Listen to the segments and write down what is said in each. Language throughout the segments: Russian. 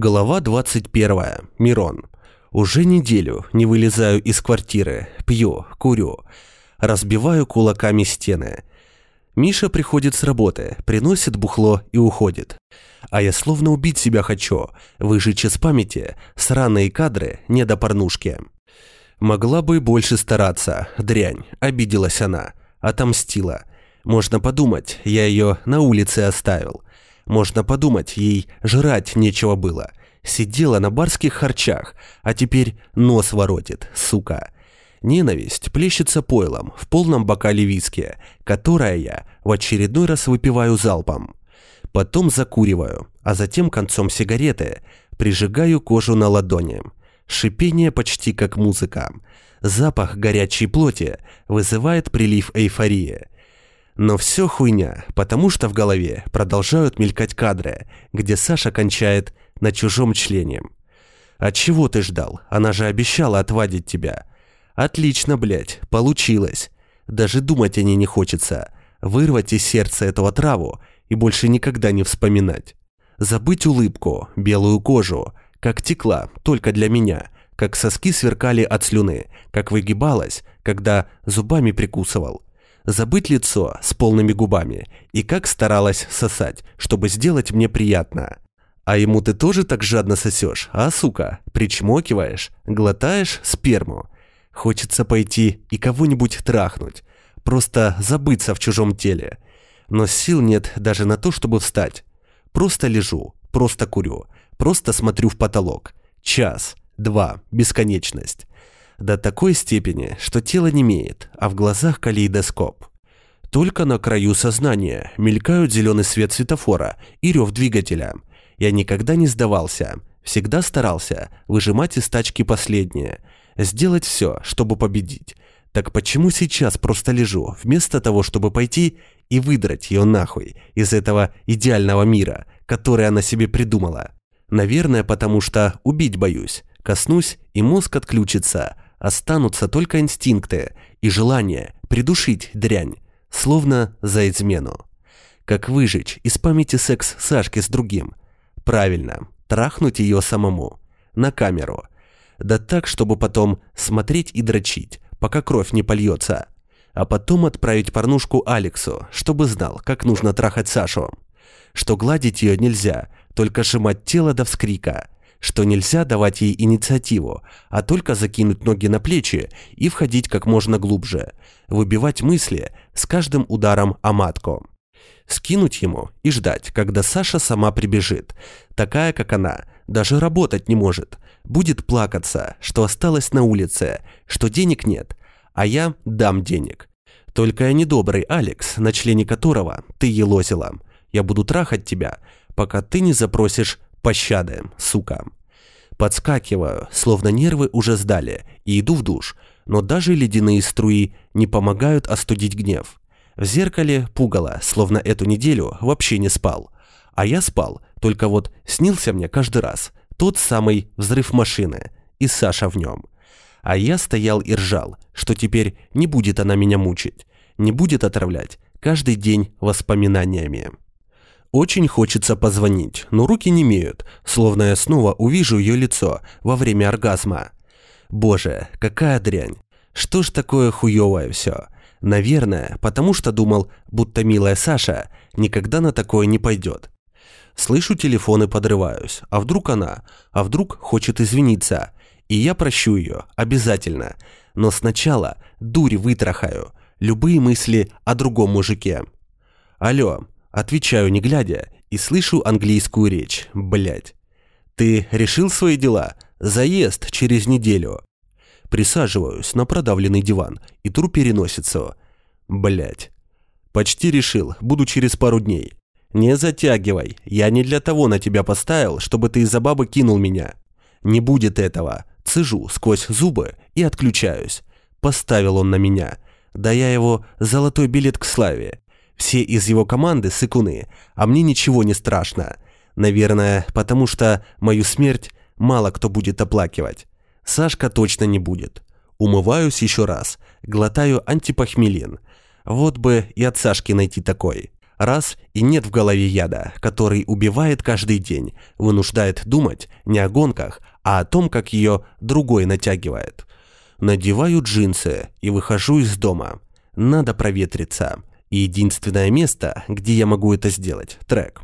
Глава 21. Мирон. Уже неделю не вылезаю из квартиры, пью, курю, разбиваю кулаками стены. Миша приходит с работы, приносит бухло и уходит. А я словно убить себя хочу, выжечь из памяти сраные кадры не до порнушки. Могла бы больше стараться, дрянь, обиделась она, отомстила. Можно подумать, я ее на улице оставил. Можно подумать, ей жрать нечего было. Сидела на барских харчах, а теперь нос воротит, сука. Ненависть плещется пойлом в полном бокале виски, которое я в очередной раз выпиваю залпом. Потом закуриваю, а затем концом сигареты прижигаю кожу на ладони. Шипение почти как музыка. Запах горячей плоти вызывает прилив эйфории – но все хуйня, потому что в голове продолжают мелькать кадры, где Саша кончает на чужом члене. «А чего ты ждал? Она же обещала отвадить тебя». «Отлично, блядь, получилось. Даже думать о ней не хочется. Вырвать из сердца этого траву и больше никогда не вспоминать. Забыть улыбку, белую кожу, как текла только для меня, как соски сверкали от слюны, как выгибалась, когда зубами прикусывал, забыть лицо с полными губами и как старалась сосать, чтобы сделать мне приятно. А ему ты тоже так жадно сосешь, а, сука, причмокиваешь, глотаешь сперму. Хочется пойти и кого-нибудь трахнуть, просто забыться в чужом теле. Но сил нет даже на то, чтобы встать. Просто лежу, просто курю, просто смотрю в потолок. Час, два, бесконечность до такой степени, что тело не имеет, а в глазах калейдоскоп. Только на краю сознания мелькают зеленый свет светофора и рев двигателя. Я никогда не сдавался, всегда старался выжимать из тачки последнее, сделать все, чтобы победить. Так почему сейчас просто лежу, вместо того, чтобы пойти и выдрать ее нахуй из этого идеального мира, который она себе придумала? Наверное, потому что убить боюсь. Коснусь, и мозг отключится, Останутся только инстинкты и желание придушить дрянь, словно за измену. Как выжечь из памяти секс Сашки с другим? Правильно, трахнуть ее самому. На камеру. Да так, чтобы потом смотреть и дрочить, пока кровь не польется. А потом отправить порнушку Алексу, чтобы знал, как нужно трахать Сашу. Что гладить ее нельзя, только сжимать тело до вскрика – что нельзя давать ей инициативу, а только закинуть ноги на плечи и входить как можно глубже, выбивать мысли с каждым ударом о матку. Скинуть ему и ждать, когда Саша сама прибежит, такая, как она, даже работать не может, будет плакаться, что осталась на улице, что денег нет, а я дам денег. Только я не добрый Алекс, на члене которого ты елозила. Я буду трахать тебя, пока ты не запросишь пощады, сука. Подскакиваю, словно нервы уже сдали, и иду в душ, но даже ледяные струи не помогают остудить гнев. В зеркале пугало, словно эту неделю вообще не спал. А я спал, только вот снился мне каждый раз тот самый взрыв машины, и Саша в нем. А я стоял и ржал, что теперь не будет она меня мучить, не будет отравлять каждый день воспоминаниями. Очень хочется позвонить, но руки не имеют, словно я снова увижу ее лицо во время оргазма. Боже, какая дрянь. Что ж такое хуевое все? Наверное, потому что думал, будто милая Саша никогда на такое не пойдет. Слышу телефон и подрываюсь. А вдруг она? А вдруг хочет извиниться? И я прощу ее, обязательно. Но сначала дурь вытрахаю. Любые мысли о другом мужике. Алло, Отвечаю, не глядя, и слышу английскую речь. Блять. Ты решил свои дела? Заезд через неделю. Присаживаюсь на продавленный диван и тру переносицу. Блять. Почти решил, буду через пару дней. Не затягивай, я не для того на тебя поставил, чтобы ты из-за бабы кинул меня. Не будет этого. Цежу сквозь зубы и отключаюсь. Поставил он на меня. Да я его золотой билет к славе. Все из его команды сыкуны, а мне ничего не страшно. Наверное, потому что мою смерть мало кто будет оплакивать. Сашка точно не будет. Умываюсь еще раз, глотаю антипохмелин. Вот бы и от Сашки найти такой. Раз и нет в голове яда, который убивает каждый день, вынуждает думать не о гонках, а о том, как ее другой натягивает. Надеваю джинсы и выхожу из дома. Надо проветриться. И единственное место, где я могу это сделать – трек.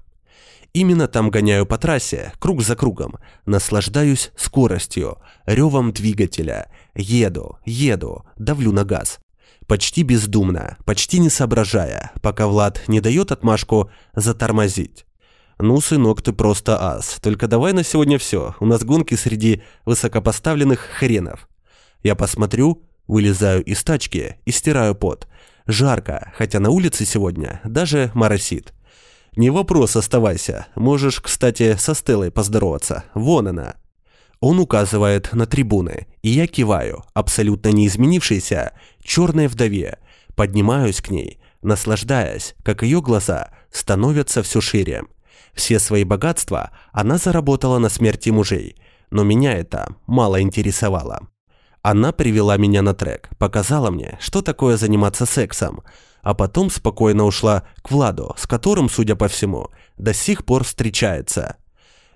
Именно там гоняю по трассе, круг за кругом, наслаждаюсь скоростью, ревом двигателя, еду, еду, давлю на газ. Почти бездумно, почти не соображая, пока Влад не дает отмашку затормозить. «Ну, сынок, ты просто ас. Только давай на сегодня все. У нас гонки среди высокопоставленных хренов». Я посмотрю, вылезаю из тачки и стираю пот. Жарко, хотя на улице сегодня даже моросит. Не вопрос, оставайся. Можешь, кстати, со Стеллой поздороваться. Вон она. Он указывает на трибуны, и я киваю, абсолютно не изменившейся, черной вдове. Поднимаюсь к ней, наслаждаясь, как ее глаза становятся все шире. Все свои богатства она заработала на смерти мужей, но меня это мало интересовало. Она привела меня на трек, показала мне, что такое заниматься сексом, а потом спокойно ушла к Владу, с которым, судя по всему, до сих пор встречается.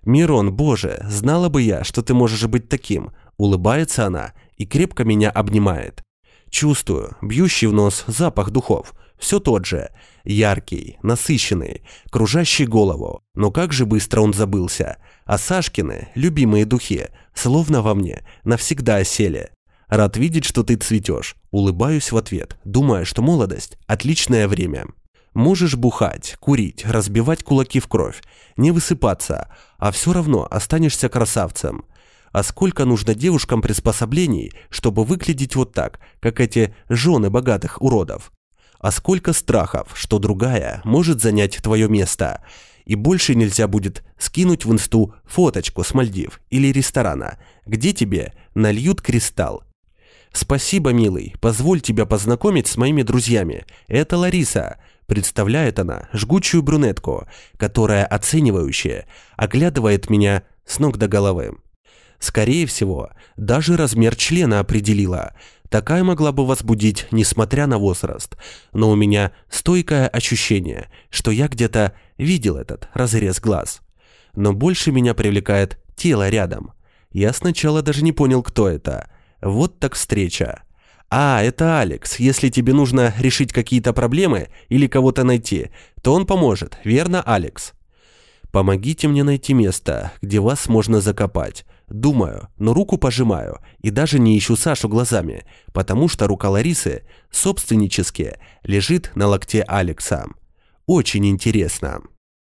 «Мирон, боже, знала бы я, что ты можешь быть таким», улыбается она и крепко меня обнимает. Чувствую, бьющий в нос запах духов, все тот же, яркий, насыщенный, кружащий голову. Но как же быстро он забылся, а Сашкины, любимые духи, словно во мне, навсегда осели. Рад видеть, что ты цветешь. Улыбаюсь в ответ, думая, что молодость – отличное время. Можешь бухать, курить, разбивать кулаки в кровь, не высыпаться, а все равно останешься красавцем. А сколько нужно девушкам приспособлений, чтобы выглядеть вот так, как эти жены богатых уродов? А сколько страхов, что другая может занять твое место, и больше нельзя будет скинуть в инсту фоточку с Мальдив или ресторана, где тебе нальют кристалл, «Спасибо, милый. Позволь тебя познакомить с моими друзьями. Это Лариса». Представляет она жгучую брюнетку, которая оценивающая, оглядывает меня с ног до головы. Скорее всего, даже размер члена определила. Такая могла бы возбудить, несмотря на возраст. Но у меня стойкое ощущение, что я где-то видел этот разрез глаз. Но больше меня привлекает тело рядом. Я сначала даже не понял, кто это – вот так встреча. А, это Алекс. Если тебе нужно решить какие-то проблемы или кого-то найти, то он поможет. Верно, Алекс? Помогите мне найти место, где вас можно закопать. Думаю, но руку пожимаю и даже не ищу Сашу глазами, потому что рука Ларисы собственнически лежит на локте Алекса. Очень интересно.